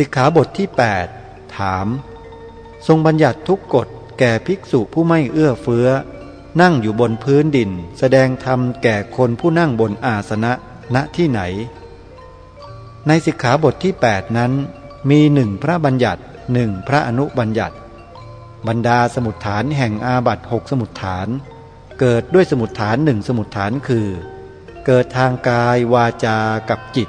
สิกขาบทที่ 8 ถาม ทรงบัญญัติทุกกฎแก่ภิกษุผู้ไม่เอื้อเฟื้อ นั่งอยู่บนพื้นดิน แสดงธรรมแก่คนผู้นั่งบนอาสนะณที่ไหน ในสิกขาบทที่ 8 นั้น มีหนึ่งพระบัญญัติหนึ่งพระอนุบัญญัติ บรรดาสมุดฐานแห่งอาบัตหกสมุดฐาน เกิดด้วยสมุดฐานหนึ่งสมุดฐานคือ เกิดทางกายวาจากับจิต